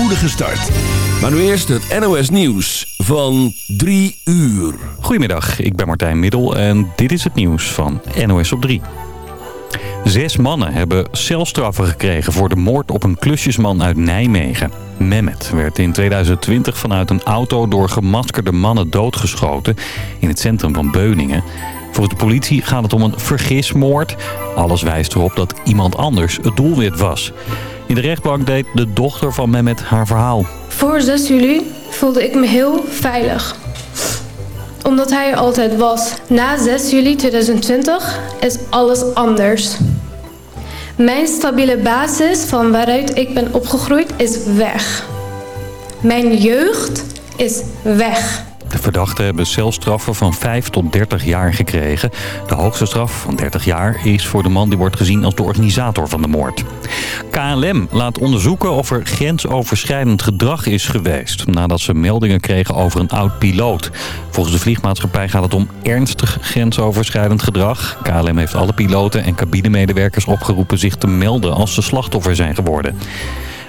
spoedige start. Maar nu eerst het NOS Nieuws van 3 uur. Goedemiddag, ik ben Martijn Middel en dit is het nieuws van NOS op 3. Zes mannen hebben celstraffen gekregen voor de moord op een klusjesman uit Nijmegen. Mehmet werd in 2020 vanuit een auto door gemaskerde mannen doodgeschoten in het centrum van Beuningen. Volgens de politie gaat het om een vergismoord. Alles wijst erop dat iemand anders het doelwit was. In de rechtbank deed de dochter van Mehmet haar verhaal. Voor 6 juli voelde ik me heel veilig. Omdat hij er altijd was. Na 6 juli 2020 is alles anders. Mijn stabiele basis van waaruit ik ben opgegroeid is weg. Mijn jeugd is weg. De verdachten hebben celstraffen van 5 tot 30 jaar gekregen. De hoogste straf van 30 jaar is voor de man die wordt gezien als de organisator van de moord. KLM laat onderzoeken of er grensoverschrijdend gedrag is geweest... nadat ze meldingen kregen over een oud-piloot. Volgens de vliegmaatschappij gaat het om ernstig grensoverschrijdend gedrag. KLM heeft alle piloten en cabinemedewerkers opgeroepen zich te melden als ze slachtoffer zijn geworden.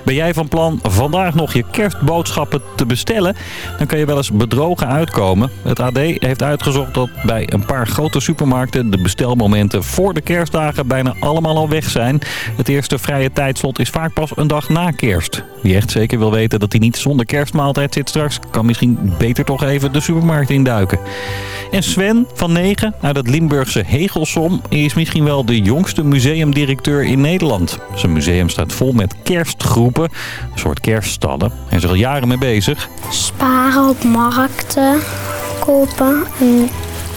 Ben jij van plan vandaag nog je kerstboodschappen te bestellen? Dan kan je wel eens bedrogen uitkomen. Het AD heeft uitgezocht dat bij een paar grote supermarkten... de bestelmomenten voor de kerstdagen bijna allemaal al weg zijn. Het eerste vrije tijdslot is vaak pas een dag na kerst. Wie echt zeker wil weten dat hij niet zonder kerstmaaltijd zit straks... kan misschien beter toch even de supermarkt induiken. En Sven van 9 uit het Limburgse Hegelsom... is misschien wel de jongste museumdirecteur in Nederland. Zijn museum staat vol met een soort kerststallen. Hij is er al jaren mee bezig. Sparen op markten, kopen. En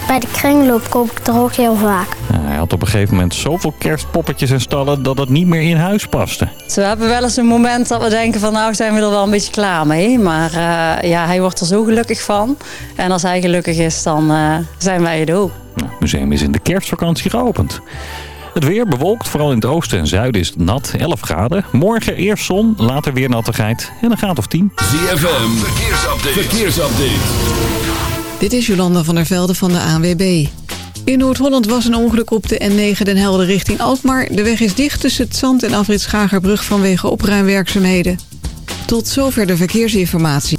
bij de kringloop koop ik er ook heel vaak. Hij had op een gegeven moment zoveel kerstpoppetjes en stallen dat het niet meer in huis paste. We hebben wel eens een moment dat we denken van nou zijn we er wel een beetje klaar mee. Maar uh, ja, hij wordt er zo gelukkig van. En als hij gelukkig is, dan uh, zijn wij het ook. Nou, het museum is in de kerstvakantie geopend. Het weer bewolkt, vooral in het oosten en zuiden is het nat, 11 graden. Morgen eerst zon, later weer nattigheid en een graad of 10. ZFM, verkeersupdate. verkeersupdate. Dit is Jolanda van der Velde van de ANWB. In Noord-Holland was een ongeluk op de N9 Den Helder richting Alkmaar. De weg is dicht tussen het Zand en Afrit Schagerbrug vanwege opruimwerkzaamheden. Tot zover de verkeersinformatie.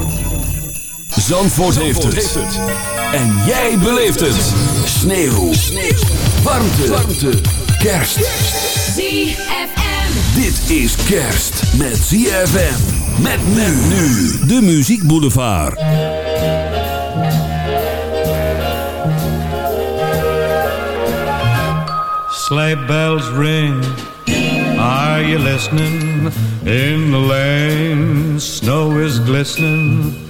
Zandvoort, heeft, het. En jij beleeft het. Sneeuw. Sneeuw. Warmte. Warmte. Kerst. ZFM. Dit is kerst met ZFM. Met men nu. De Muziek Boulevard. Sleigh bells ring. Are you listening? In the lane, snow is glistening.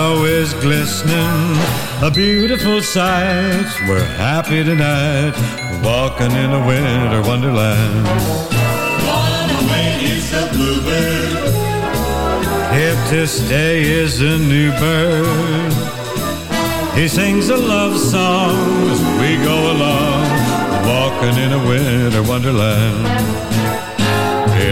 Snow is glistening, a beautiful sight. We're happy tonight, walking in a winter wonderland. Gone away is the bluebird. Here to stay is a new bird. He sings a love song as we go along, walking in a winter wonderland.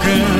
broken.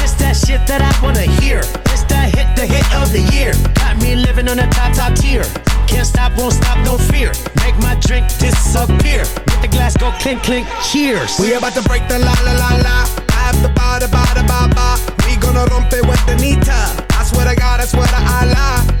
That shit that I wanna hear. This that hit, the hit of the year. Got me living on a top, top tier. Can't stop, won't stop, no fear. Make my drink disappear. Let the glass go clink, clink, cheers. We about to break the la la la la. I have the ba da ba da ba ba. We gonna rompe with the nita. I swear to God, I swear to Allah.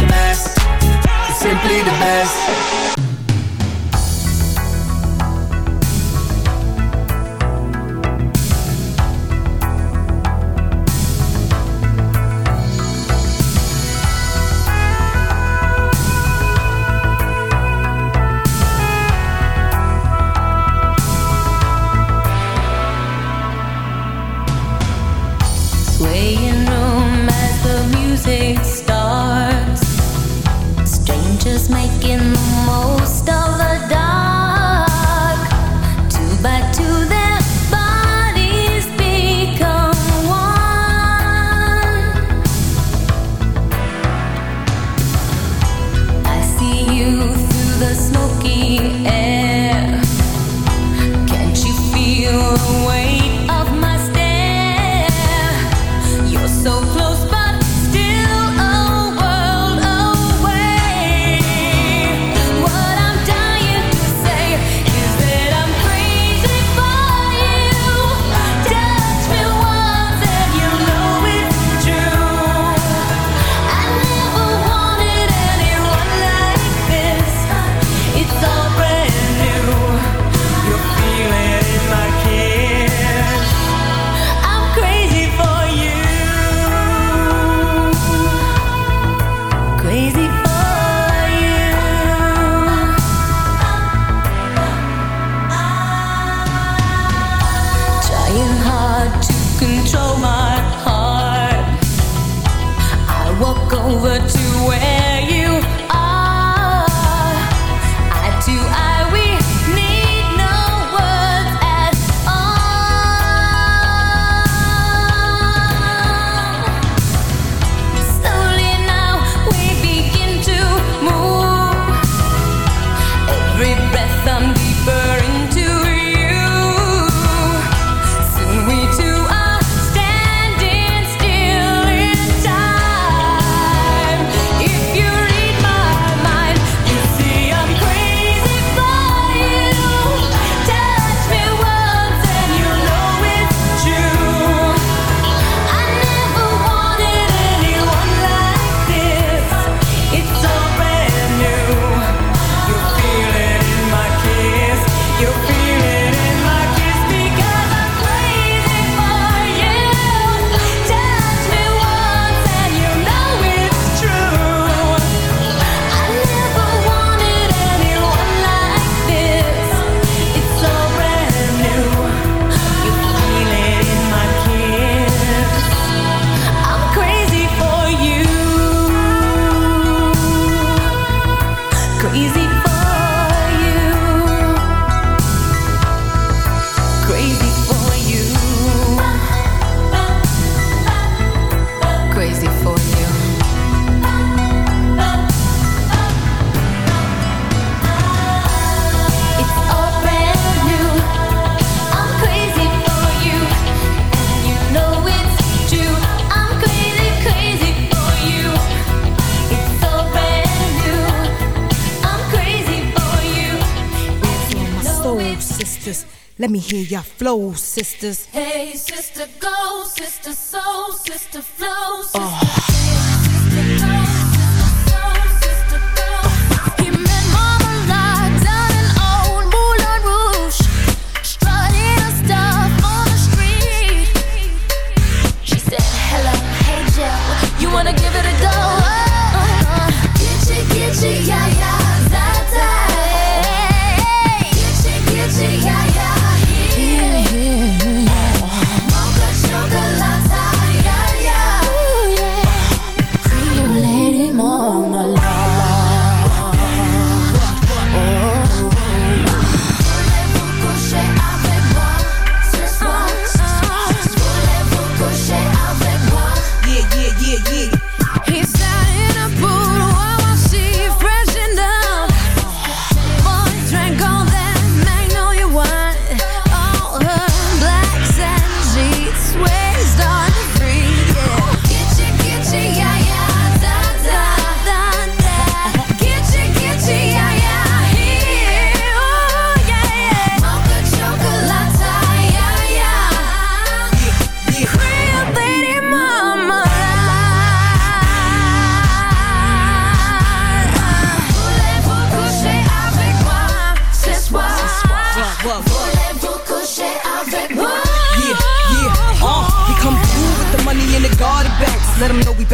Best, simply the best. sisters. Let me hear your flow, sisters. Hey, sister, go, sister, soul, sister, flow, ah. sister. Oh.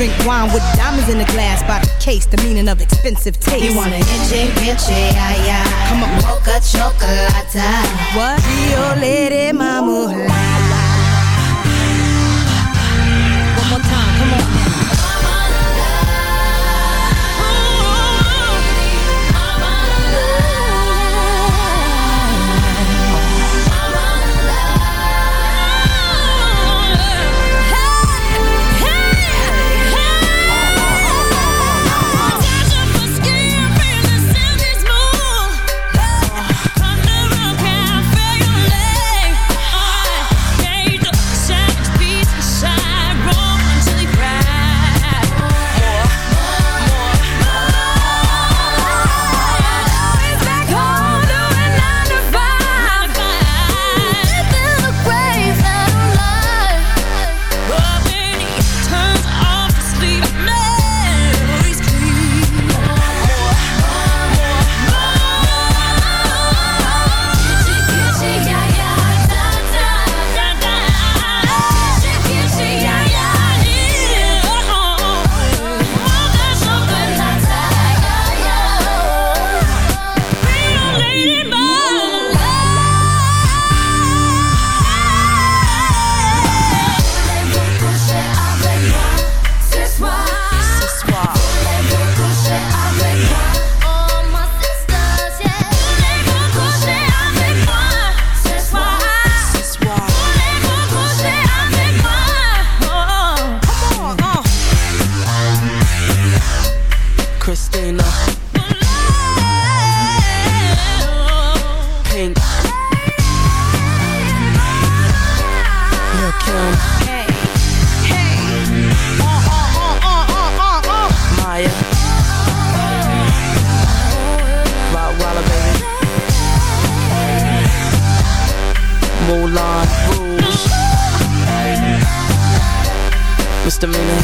drink wine with diamonds in the glass by the case, the meaning of expensive taste. You want a inche, inche, ay, ay. Come on. Mocha chocolate. What? Rio Lady Mama. One more time, come on. Christina. Pink. Lil' Kim. Mya. Rockwilder, baby. Moulin Rouge. Misdemeanor here.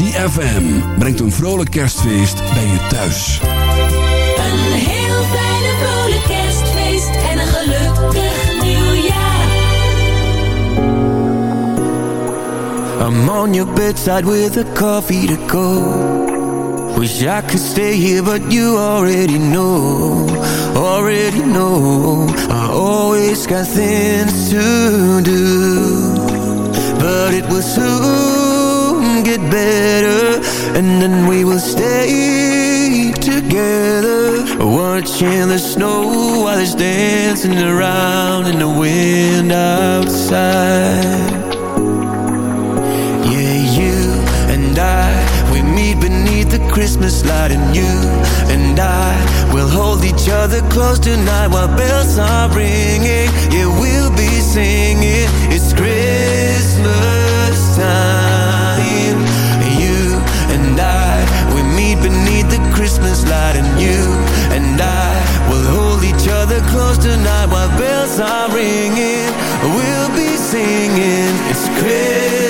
ZFM brengt een vrolijk kerstfeest bij je thuis. Een heel fijne vrolijk kerstfeest en een gelukkig nieuwjaar. I'm on your bedside with a coffee to go. Wish I could stay here, but you already know, already know. I always got things to do, but it was soon. get better And then we will stay together. Watching the snow while it's dancing around In the wind outside. Yeah, you and I We meet beneath the Christmas light And you and I We'll hold each other close tonight While bells are ringing. Yeah, we'll be singing. It's Christmas time. Christmas light and you and I will hold each other close tonight while bells are ringing. We'll be singing, it's Christmas.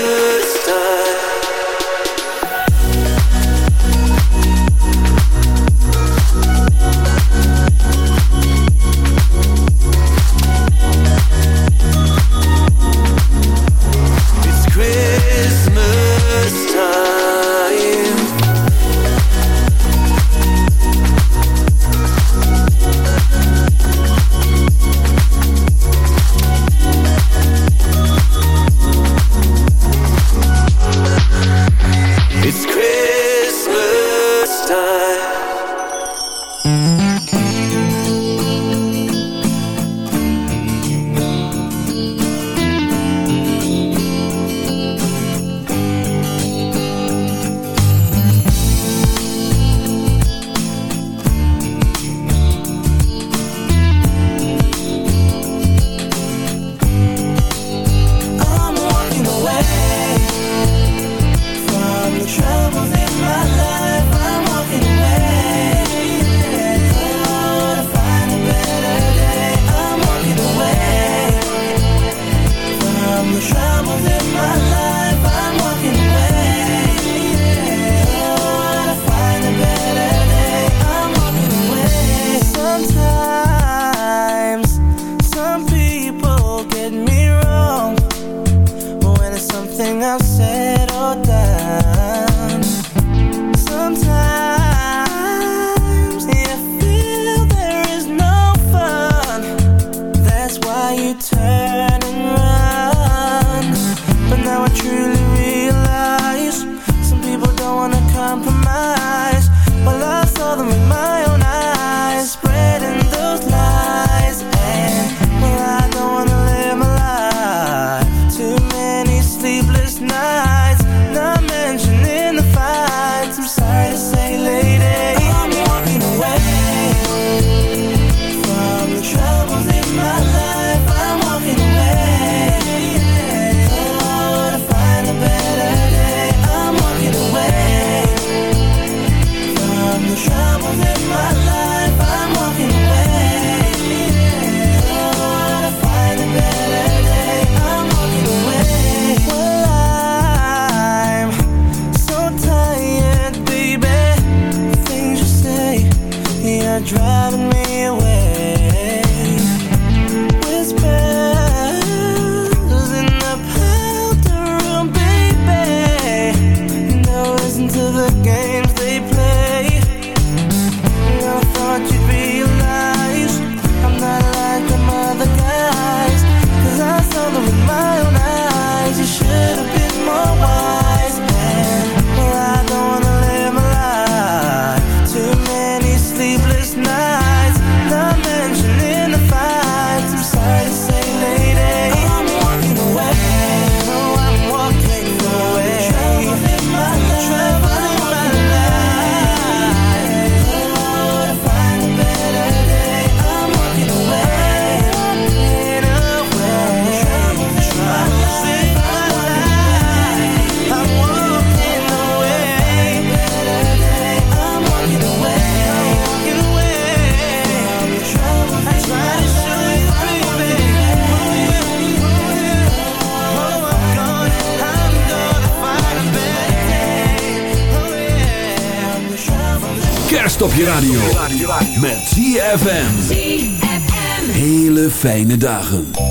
fijne dagen.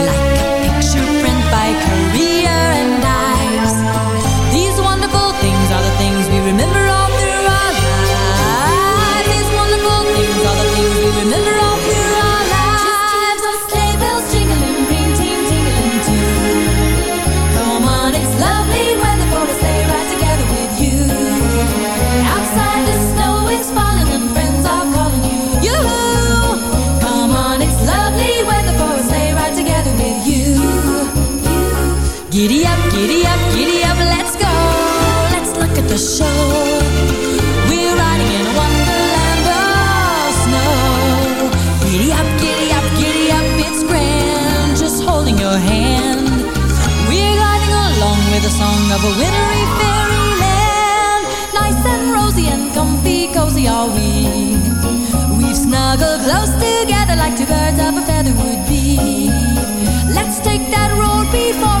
Giddy up, giddy up, let's go. Let's look at the show. We're riding in a wonderland of snow. Giddy up, giddy up, giddy up, it's grand. Just holding your hand. We're along with song of a wintry fairyland. Nice and rosy and comfy, cozy are we. We've snuggled close together like two birds of a feather would be. Let's take that road before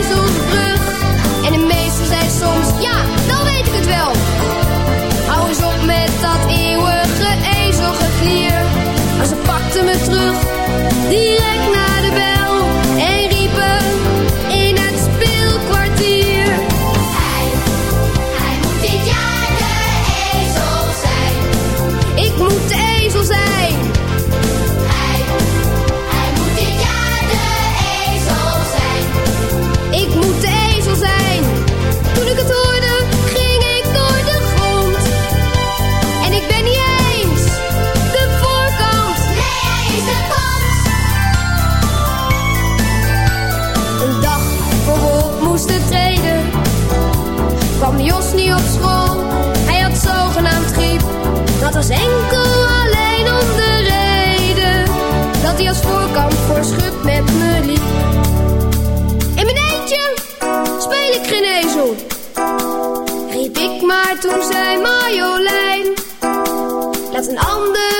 ezelsbrug. En de meesten zijn soms, ja, dan weet ik het wel. Hou eens op met dat eeuwige ezelgeklier. Maar ze pakte me terug, direct naar was enkel alleen om de reden dat hij als voorkant voor schut met me liep. In mijn eentje speel ik geen ezel, riep ik maar toen zei Marjolein. Laat een ander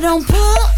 don't pull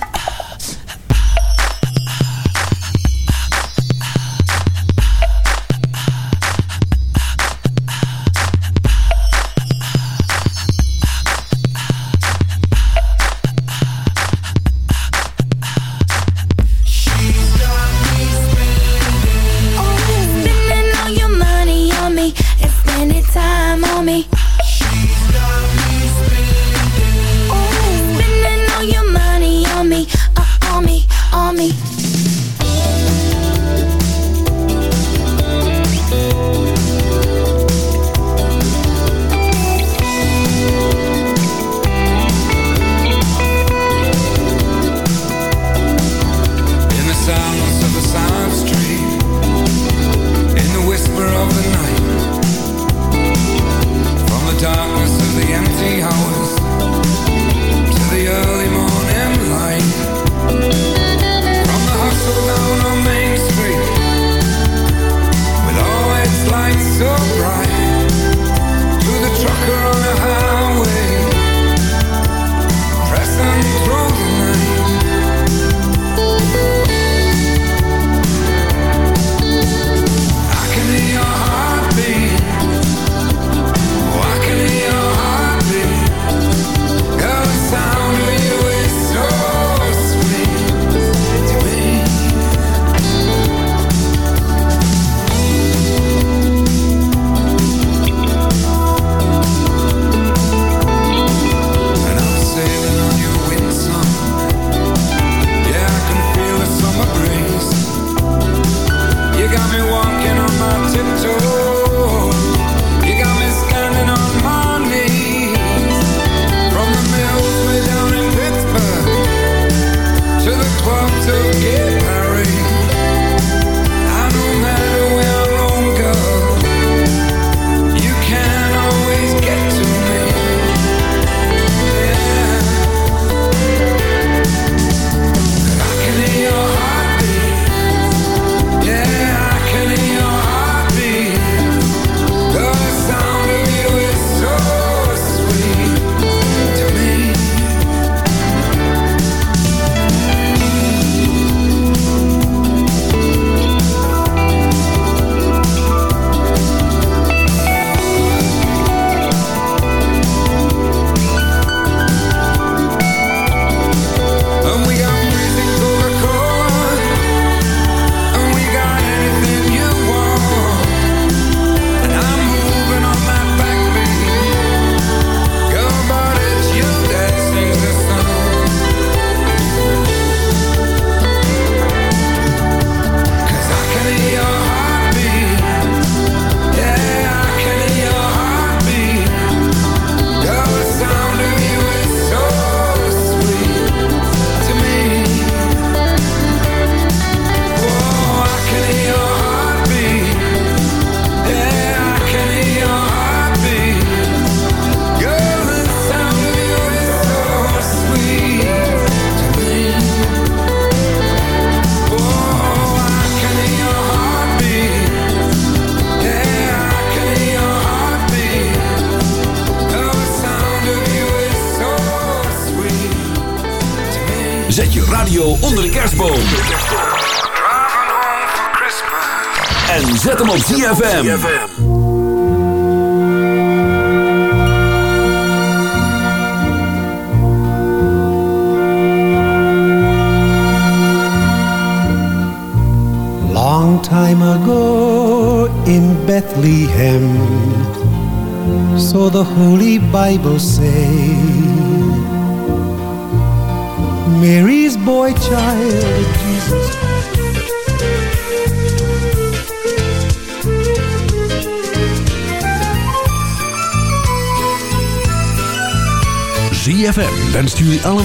ZFM.